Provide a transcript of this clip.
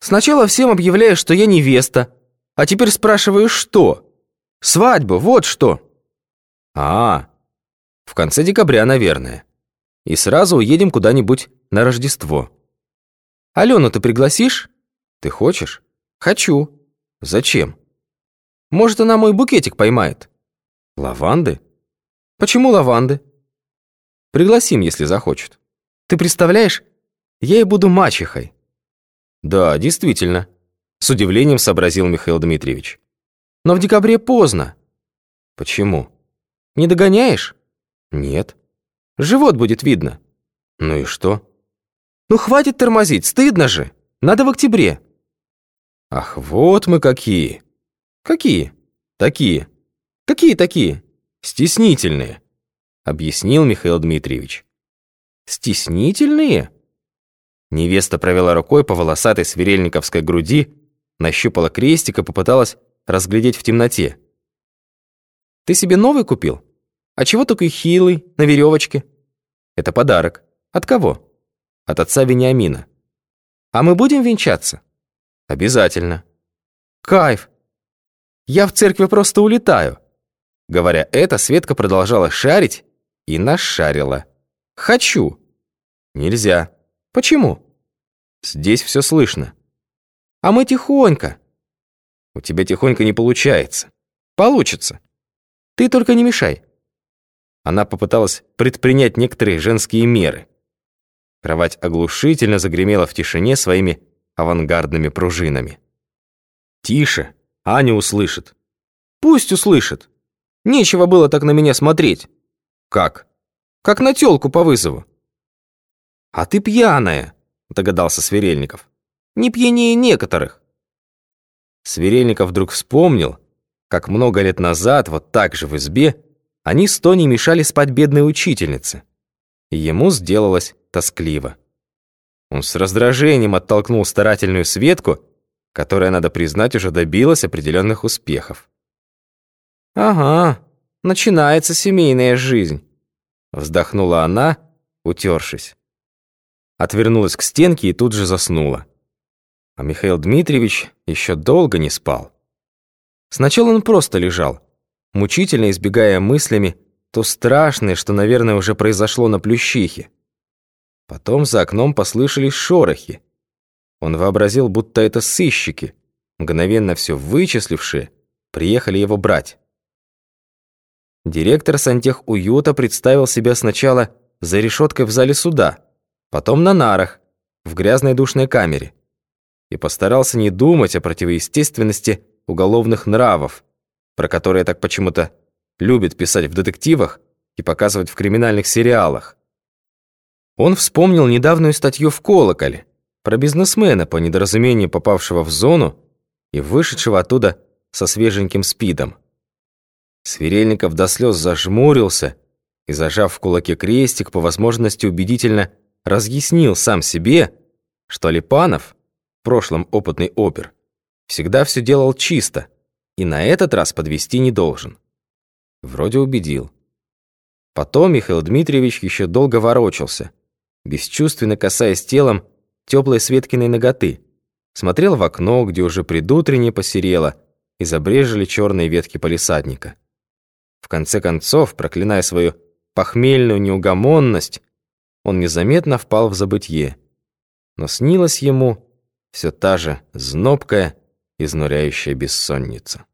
Сначала всем объявляешь, что я невеста, а теперь спрашиваешь, что? Свадьба, вот что. А, в конце декабря, наверное. И сразу уедем куда-нибудь на Рождество. Алену ты пригласишь? Ты хочешь? Хочу. Зачем? Может, она мой букетик поймает? Лаванды? Почему лаванды? Пригласим, если захочет. Ты представляешь, я и буду мачехой. Да, действительно, с удивлением сообразил Михаил Дмитриевич. Но в декабре поздно. Почему? Не догоняешь? Нет. Живот будет видно. Ну и что? Ну хватит тормозить, стыдно же. Надо в октябре. Ах, вот мы какие. Какие? Такие. Какие такие? Стеснительные, объяснил Михаил Дмитриевич. Стеснительные? Невеста провела рукой по волосатой свирельниковской груди, нащупала крестик и попыталась разглядеть в темноте. «Ты себе новый купил? А чего такой хилый, на веревочке?» «Это подарок. От кого?» «От отца Вениамина». «А мы будем венчаться?» «Обязательно». «Кайф! Я в церкви просто улетаю». Говоря это, Светка продолжала шарить и нашарила. «Хочу». «Нельзя». Почему? Здесь все слышно. А мы тихонько. У тебя тихонько не получается. Получится. Ты только не мешай. Она попыталась предпринять некоторые женские меры. Кровать оглушительно загремела в тишине своими авангардными пружинами. «Тише, Аня услышит». «Пусть услышит. Нечего было так на меня смотреть». «Как?» «Как на тёлку по вызову. «А ты пьяная», — догадался Сверельников. «Не пьянее некоторых». Сверельников вдруг вспомнил, как много лет назад, вот так же в избе, они с Тоней мешали спать бедной учительнице. И ему сделалось тоскливо. Он с раздражением оттолкнул старательную Светку, которая, надо признать, уже добилась определенных успехов. «Ага, начинается семейная жизнь», — вздохнула она, утершись отвернулась к стенке и тут же заснула. А Михаил Дмитриевич еще долго не спал. Сначала он просто лежал, мучительно избегая мыслями то страшное, что, наверное, уже произошло на Плющихе. Потом за окном послышались шорохи. Он вообразил, будто это сыщики, мгновенно все вычислившие, приехали его брать. Директор сантехуюта представил себя сначала за решеткой в зале суда, потом на нарах, в грязной душной камере. И постарался не думать о противоестественности уголовных нравов, про которые так почему-то любят писать в детективах и показывать в криминальных сериалах. Он вспомнил недавнюю статью в «Колоколе» про бизнесмена, по недоразумению попавшего в зону и вышедшего оттуда со свеженьким спидом. Сверельников до слез зажмурился и, зажав в кулаке крестик, по возможности убедительно разъяснил сам себе, что Липанов, в прошлом опытный опер, всегда все делал чисто и на этот раз подвести не должен. Вроде убедил. Потом Михаил Дмитриевич еще долго ворочался, бесчувственно касаясь телом теплой Светкиной ноготы, смотрел в окно, где уже предутренне посерело и забрежили черные ветки полисадника. В конце концов, проклиная свою похмельную неугомонность, он незаметно впал в забытье. Но снилась ему все та же знобкая, изнуряющая бессонница.